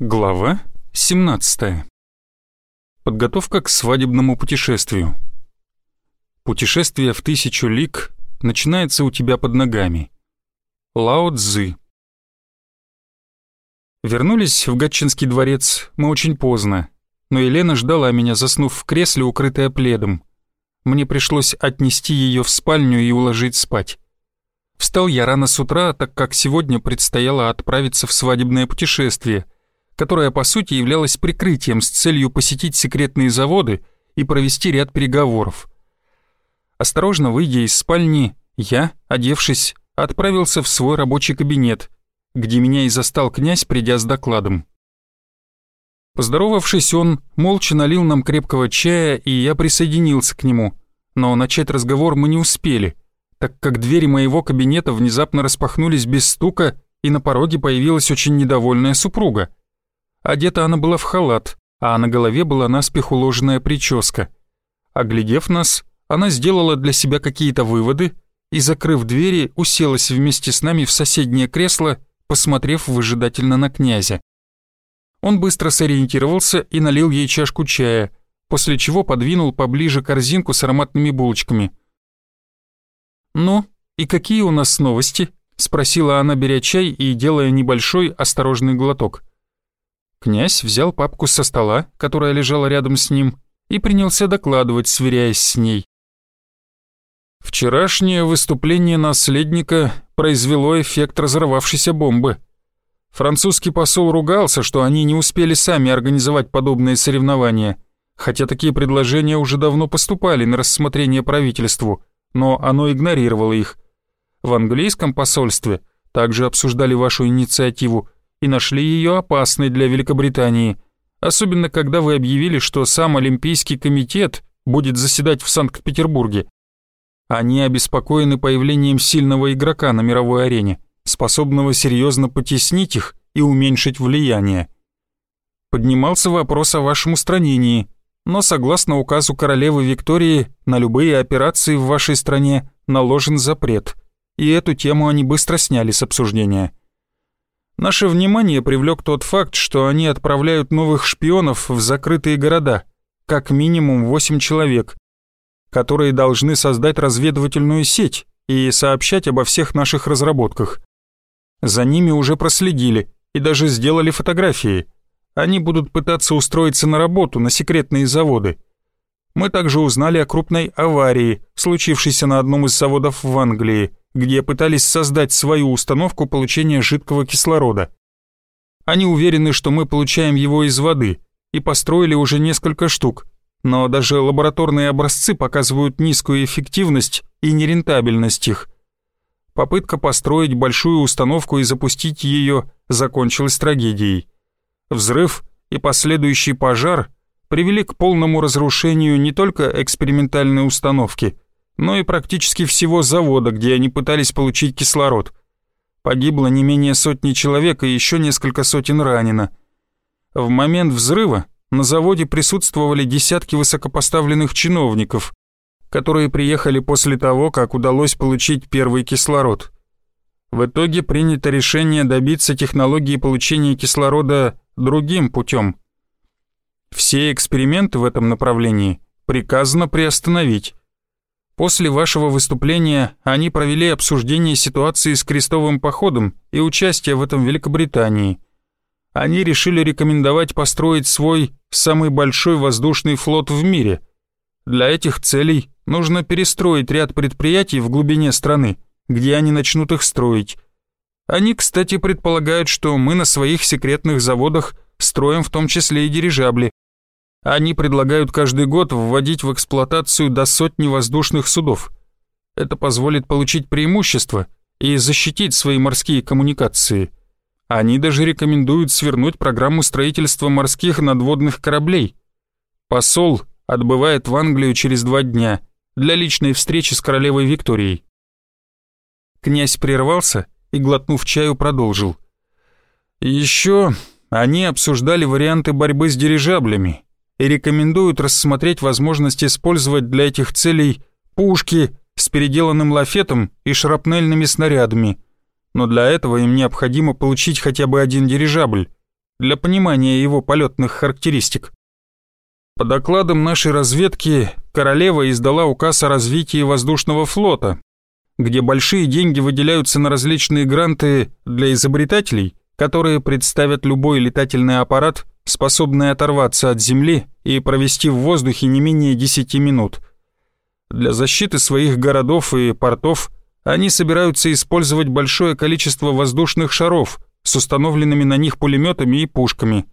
Глава 17. Подготовка к свадебному путешествию. Путешествие в тысячу лиг начинается у тебя под ногами. Лао Цзы. Вернулись в Гатчинский дворец мы очень поздно, но Елена ждала меня, заснув в кресле, укрытая пледом. Мне пришлось отнести ее в спальню и уложить спать. Встал я рано с утра, так как сегодня предстояло отправиться в свадебное путешествие — которая по сути являлась прикрытием с целью посетить секретные заводы и провести ряд переговоров. Осторожно выйдя из спальни, я, одевшись, отправился в свой рабочий кабинет, где меня и застал князь, придя с докладом. Поздоровавшись, он молча налил нам крепкого чая, и я присоединился к нему, но начать разговор мы не успели, так как двери моего кабинета внезапно распахнулись без стука, и на пороге появилась очень недовольная супруга. Одета она была в халат, а на голове была наспех уложенная прическа. Оглядев нас, она сделала для себя какие-то выводы и, закрыв двери, уселась вместе с нами в соседнее кресло, посмотрев выжидательно на князя. Он быстро сориентировался и налил ей чашку чая, после чего подвинул поближе корзинку с ароматными булочками. «Ну, и какие у нас новости?» — спросила она, беря чай и делая небольшой осторожный глоток. Князь взял папку со стола, которая лежала рядом с ним, и принялся докладывать, сверяясь с ней. Вчерашнее выступление наследника произвело эффект разорвавшейся бомбы. Французский посол ругался, что они не успели сами организовать подобные соревнования, хотя такие предложения уже давно поступали на рассмотрение правительству, но оно игнорировало их. В английском посольстве также обсуждали вашу инициативу, и нашли ее опасной для Великобритании, особенно когда вы объявили, что сам Олимпийский комитет будет заседать в Санкт-Петербурге. Они обеспокоены появлением сильного игрока на мировой арене, способного серьезно потеснить их и уменьшить влияние. Поднимался вопрос о вашем устранении, но согласно указу королевы Виктории на любые операции в вашей стране наложен запрет, и эту тему они быстро сняли с обсуждения. Наше внимание привлек тот факт, что они отправляют новых шпионов в закрытые города, как минимум 8 человек, которые должны создать разведывательную сеть и сообщать обо всех наших разработках. За ними уже проследили и даже сделали фотографии. Они будут пытаться устроиться на работу на секретные заводы. Мы также узнали о крупной аварии, случившейся на одном из заводов в Англии – где пытались создать свою установку получения жидкого кислорода. Они уверены, что мы получаем его из воды, и построили уже несколько штук, но даже лабораторные образцы показывают низкую эффективность и нерентабельность их. Попытка построить большую установку и запустить ее закончилась трагедией. Взрыв и последующий пожар привели к полному разрушению не только экспериментальной установки – но и практически всего завода, где они пытались получить кислород. Погибло не менее сотни человек и еще несколько сотен ранено. В момент взрыва на заводе присутствовали десятки высокопоставленных чиновников, которые приехали после того, как удалось получить первый кислород. В итоге принято решение добиться технологии получения кислорода другим путем. Все эксперименты в этом направлении приказано приостановить. После вашего выступления они провели обсуждение ситуации с крестовым походом и участие в этом Великобритании. Они решили рекомендовать построить свой самый большой воздушный флот в мире. Для этих целей нужно перестроить ряд предприятий в глубине страны, где они начнут их строить. Они, кстати, предполагают, что мы на своих секретных заводах строим в том числе и дирижабли, они предлагают каждый год вводить в эксплуатацию до сотни воздушных судов. Это позволит получить преимущество и защитить свои морские коммуникации. Они даже рекомендуют свернуть программу строительства морских надводных кораблей. Посол отбывает в Англию через два дня для личной встречи с королевой Викторией. Князь прервался и, глотнув чаю, продолжил. Еще они обсуждали варианты борьбы с дирижаблями и рекомендуют рассмотреть возможность использовать для этих целей пушки с переделанным лафетом и шрапнельными снарядами. Но для этого им необходимо получить хотя бы один дирижабль, для понимания его полетных характеристик. По докладам нашей разведки, королева издала указ о развитии воздушного флота, где большие деньги выделяются на различные гранты для изобретателей, которые представят любой летательный аппарат, способный оторваться от земли и провести в воздухе не менее 10 минут. Для защиты своих городов и портов они собираются использовать большое количество воздушных шаров с установленными на них пулеметами и пушками.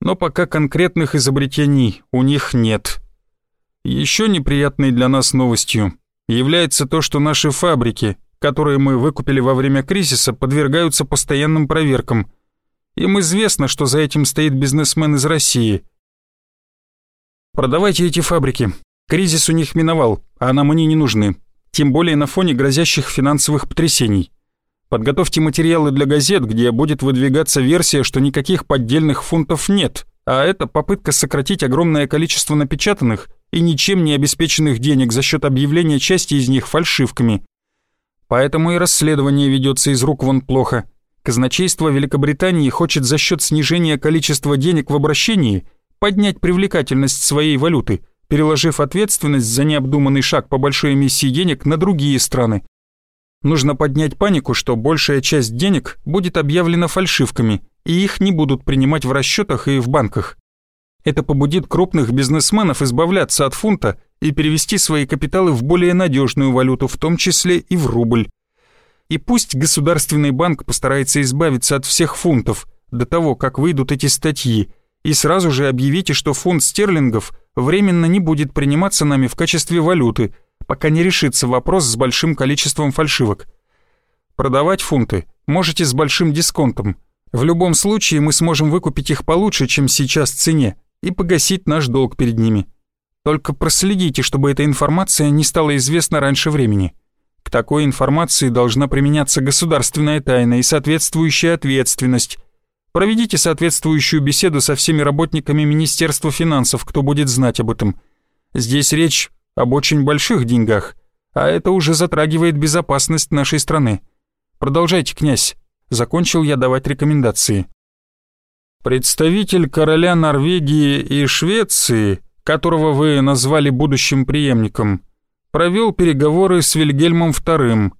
Но пока конкретных изобретений у них нет. Еще неприятной для нас новостью является то, что наши фабрики, которые мы выкупили во время кризиса, подвергаются постоянным проверкам. Им известно, что за этим стоит бизнесмен из России. Продавайте эти фабрики. Кризис у них миновал, а нам они не нужны. Тем более на фоне грозящих финансовых потрясений. Подготовьте материалы для газет, где будет выдвигаться версия, что никаких поддельных фунтов нет, а это попытка сократить огромное количество напечатанных и ничем не обеспеченных денег за счет объявления части из них фальшивками. Поэтому и расследование ведется из рук вон плохо. Казначейство Великобритании хочет за счет снижения количества денег в обращении поднять привлекательность своей валюты, переложив ответственность за необдуманный шаг по большой эмиссии денег на другие страны. Нужно поднять панику, что большая часть денег будет объявлена фальшивками, и их не будут принимать в расчетах и в банках. Это побудит крупных бизнесменов избавляться от фунта и перевести свои капиталы в более надежную валюту, в том числе и в рубль. И пусть Государственный банк постарается избавиться от всех фунтов до того, как выйдут эти статьи, и сразу же объявите, что фунт стерлингов временно не будет приниматься нами в качестве валюты, пока не решится вопрос с большим количеством фальшивок. Продавать фунты можете с большим дисконтом. В любом случае мы сможем выкупить их получше, чем сейчас в цене, и погасить наш долг перед ними. Только проследите, чтобы эта информация не стала известна раньше времени. К такой информации должна применяться государственная тайна и соответствующая ответственность. Проведите соответствующую беседу со всеми работниками Министерства финансов, кто будет знать об этом. Здесь речь об очень больших деньгах, а это уже затрагивает безопасность нашей страны. Продолжайте, князь. Закончил я давать рекомендации. Представитель короля Норвегии и Швеции, которого вы назвали будущим преемником, провел переговоры с Вильгельмом II.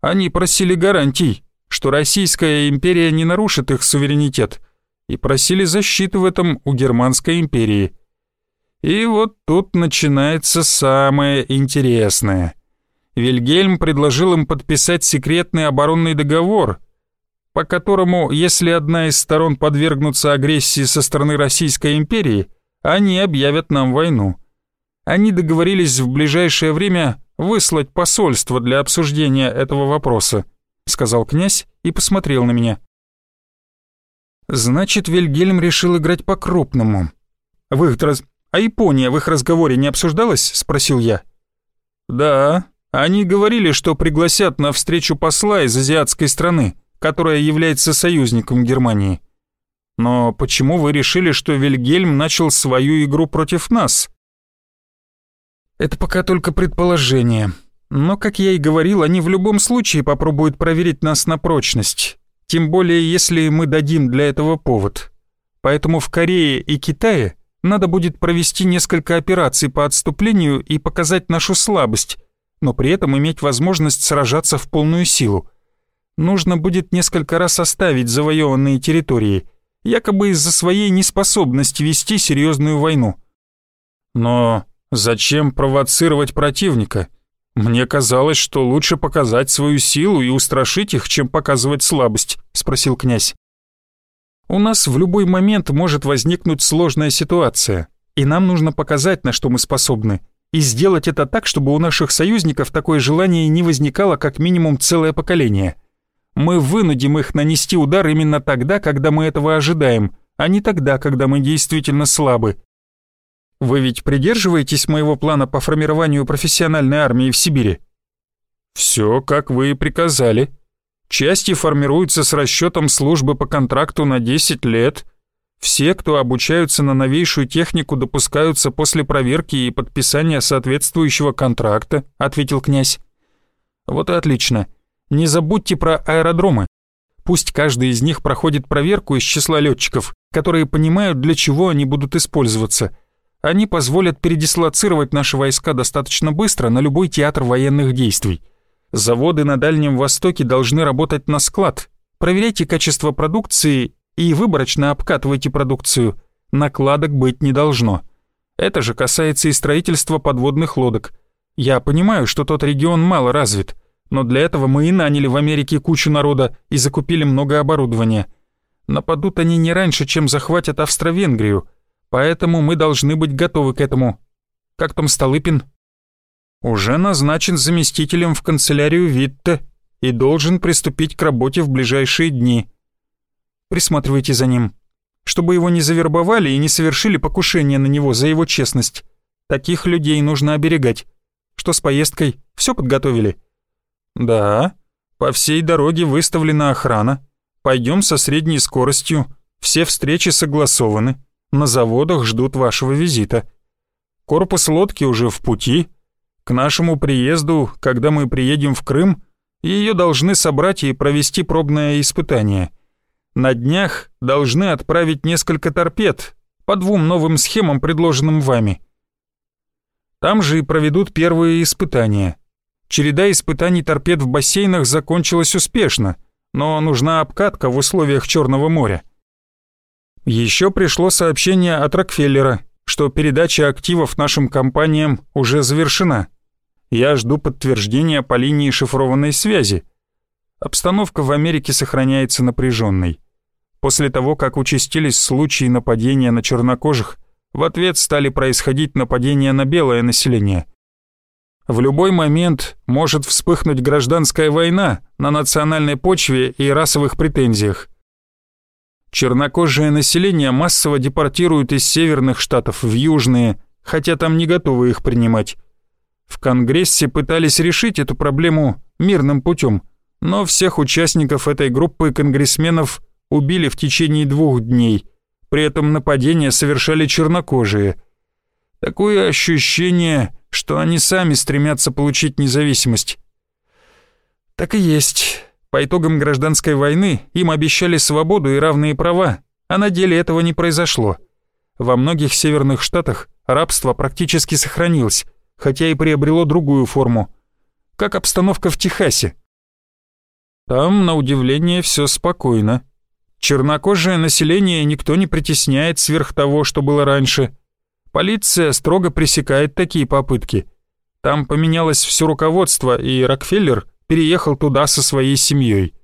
Они просили гарантий, что Российская империя не нарушит их суверенитет, и просили защиты в этом у Германской империи. И вот тут начинается самое интересное. Вильгельм предложил им подписать секретный оборонный договор – по которому, если одна из сторон подвергнутся агрессии со стороны Российской империи, они объявят нам войну. Они договорились в ближайшее время выслать посольство для обсуждения этого вопроса, сказал князь и посмотрел на меня. Значит, Вильгельм решил играть по-крупному. В их раз... А Япония в их разговоре не обсуждалась? спросил я. Да, они говорили, что пригласят на встречу посла из азиатской страны которая является союзником Германии. Но почему вы решили, что Вильгельм начал свою игру против нас? Это пока только предположение. Но, как я и говорил, они в любом случае попробуют проверить нас на прочность. Тем более, если мы дадим для этого повод. Поэтому в Корее и Китае надо будет провести несколько операций по отступлению и показать нашу слабость, но при этом иметь возможность сражаться в полную силу нужно будет несколько раз оставить завоеванные территории, якобы из-за своей неспособности вести серьезную войну. Но зачем провоцировать противника? Мне казалось, что лучше показать свою силу и устрашить их, чем показывать слабость, спросил князь. У нас в любой момент может возникнуть сложная ситуация, и нам нужно показать, на что мы способны, и сделать это так, чтобы у наших союзников такое желание не возникало как минимум целое поколение – мы вынудим их нанести удар именно тогда, когда мы этого ожидаем, а не тогда, когда мы действительно слабы. Вы ведь придерживаетесь моего плана по формированию профессиональной армии в Сибири? Все, как вы и приказали. Части формируются с расчетом службы по контракту на 10 лет. Все, кто обучаются на новейшую технику, допускаются после проверки и подписания соответствующего контракта, ответил князь. Вот и отлично. Не забудьте про аэродромы. Пусть каждый из них проходит проверку из числа летчиков, которые понимают, для чего они будут использоваться. Они позволят передислоцировать наши войска достаточно быстро на любой театр военных действий. Заводы на Дальнем Востоке должны работать на склад. Проверяйте качество продукции и выборочно обкатывайте продукцию. Накладок быть не должно. Это же касается и строительства подводных лодок. Я понимаю, что тот регион мало развит – но для этого мы и наняли в Америке кучу народа и закупили много оборудования. Нападут они не раньше, чем захватят Австро-Венгрию, поэтому мы должны быть готовы к этому. Как там Столыпин? Уже назначен заместителем в канцелярию Витте и должен приступить к работе в ближайшие дни. Присматривайте за ним, чтобы его не завербовали и не совершили покушение на него за его честность. Таких людей нужно оберегать. Что с поездкой? Все подготовили?» «Да, по всей дороге выставлена охрана. Пойдем со средней скоростью. Все встречи согласованы. На заводах ждут вашего визита. Корпус лодки уже в пути. К нашему приезду, когда мы приедем в Крым, ее должны собрать и провести пробное испытание. На днях должны отправить несколько торпед по двум новым схемам, предложенным вами. Там же и проведут первые испытания. Череда испытаний торпед в бассейнах закончилась успешно, но нужна обкатка в условиях Черного моря. Еще пришло сообщение от Рокфеллера, что передача активов нашим компаниям уже завершена. Я жду подтверждения по линии шифрованной связи. Обстановка в Америке сохраняется напряженной. После того, как участились случаи нападения на чернокожих, в ответ стали происходить нападения на белое население – в любой момент может вспыхнуть гражданская война на национальной почве и расовых претензиях. Чернокожее население массово депортируют из северных штатов в южные, хотя там не готовы их принимать. В Конгрессе пытались решить эту проблему мирным путем, но всех участников этой группы конгрессменов убили в течение двух дней. При этом нападения совершали чернокожие. Такое ощущение, что они сами стремятся получить независимость. Так и есть. По итогам гражданской войны им обещали свободу и равные права, а на деле этого не произошло. Во многих северных штатах рабство практически сохранилось, хотя и приобрело другую форму. Как обстановка в Техасе. Там, на удивление, все спокойно. Чернокожее население никто не притесняет сверх того, что было раньше – Полиция строго пресекает такие попытки. Там поменялось все руководство, и Рокфеллер переехал туда со своей семьей.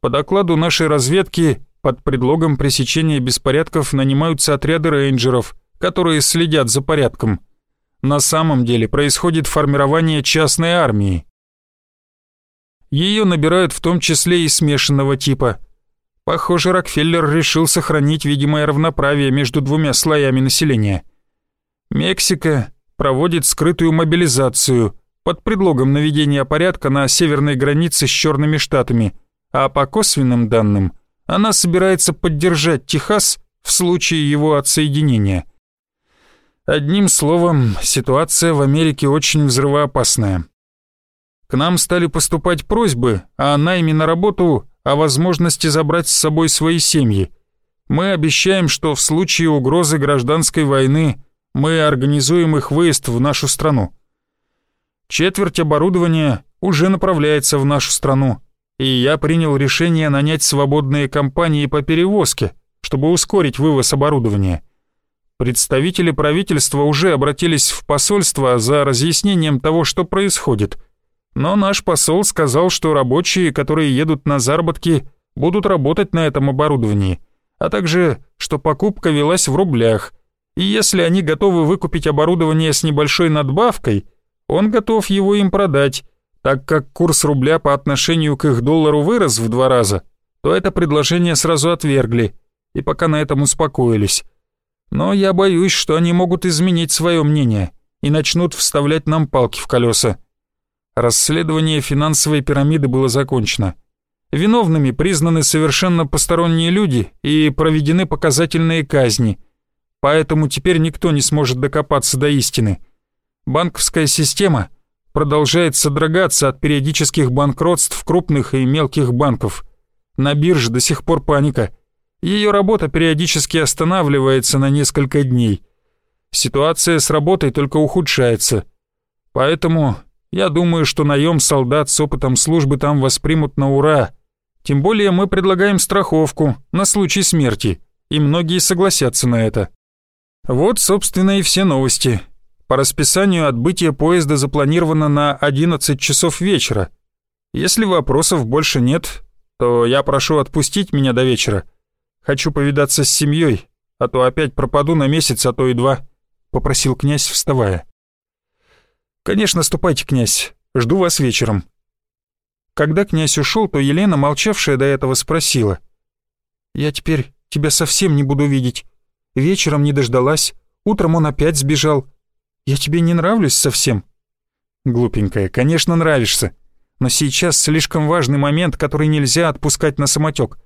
По докладу нашей разведки, под предлогом пресечения беспорядков нанимаются отряды рейнджеров, которые следят за порядком. На самом деле происходит формирование частной армии. Ее набирают в том числе и смешанного типа. Похоже, Рокфеллер решил сохранить видимое равноправие между двумя слоями населения – Мексика проводит скрытую мобилизацию под предлогом наведения порядка на северной границе с Черными Штатами, а по косвенным данным она собирается поддержать Техас в случае его отсоединения. Одним словом, ситуация в Америке очень взрывоопасная. К нам стали поступать просьбы о найме на работу, о возможности забрать с собой свои семьи. Мы обещаем, что в случае угрозы гражданской войны мы организуем их выезд в нашу страну. Четверть оборудования уже направляется в нашу страну, и я принял решение нанять свободные компании по перевозке, чтобы ускорить вывоз оборудования. Представители правительства уже обратились в посольство за разъяснением того, что происходит. Но наш посол сказал, что рабочие, которые едут на заработки, будут работать на этом оборудовании, а также, что покупка велась в рублях – и если они готовы выкупить оборудование с небольшой надбавкой, он готов его им продать, так как курс рубля по отношению к их доллару вырос в два раза, то это предложение сразу отвергли, и пока на этом успокоились. Но я боюсь, что они могут изменить свое мнение и начнут вставлять нам палки в колеса. Расследование финансовой пирамиды было закончено. Виновными признаны совершенно посторонние люди и проведены показательные казни – поэтому теперь никто не сможет докопаться до истины. Банковская система продолжает содрогаться от периодических банкротств крупных и мелких банков. На бирже до сих пор паника. Ее работа периодически останавливается на несколько дней. Ситуация с работой только ухудшается. Поэтому я думаю, что наем солдат с опытом службы там воспримут на ура. Тем более мы предлагаем страховку на случай смерти, и многие согласятся на это. Вот, собственно, и все новости. По расписанию отбытие поезда запланировано на 11 часов вечера. Если вопросов больше нет, то я прошу отпустить меня до вечера. Хочу повидаться с семьей, а то опять пропаду на месяц, а то и два», — попросил князь, вставая. «Конечно, ступайте, князь. Жду вас вечером». Когда князь ушел, то Елена, молчавшая до этого, спросила. «Я теперь тебя совсем не буду видеть. Вечером не дождалась, утром он опять сбежал. Я тебе не нравлюсь совсем?» «Глупенькая, конечно, нравишься. Но сейчас слишком важный момент, который нельзя отпускать на самотек.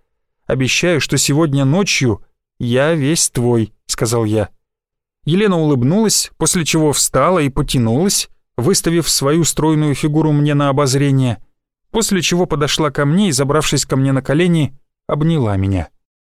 Обещаю, что сегодня ночью я весь твой», — сказал я. Елена улыбнулась, после чего встала и потянулась, выставив свою стройную фигуру мне на обозрение, после чего подошла ко мне и, забравшись ко мне на колени, обняла меня.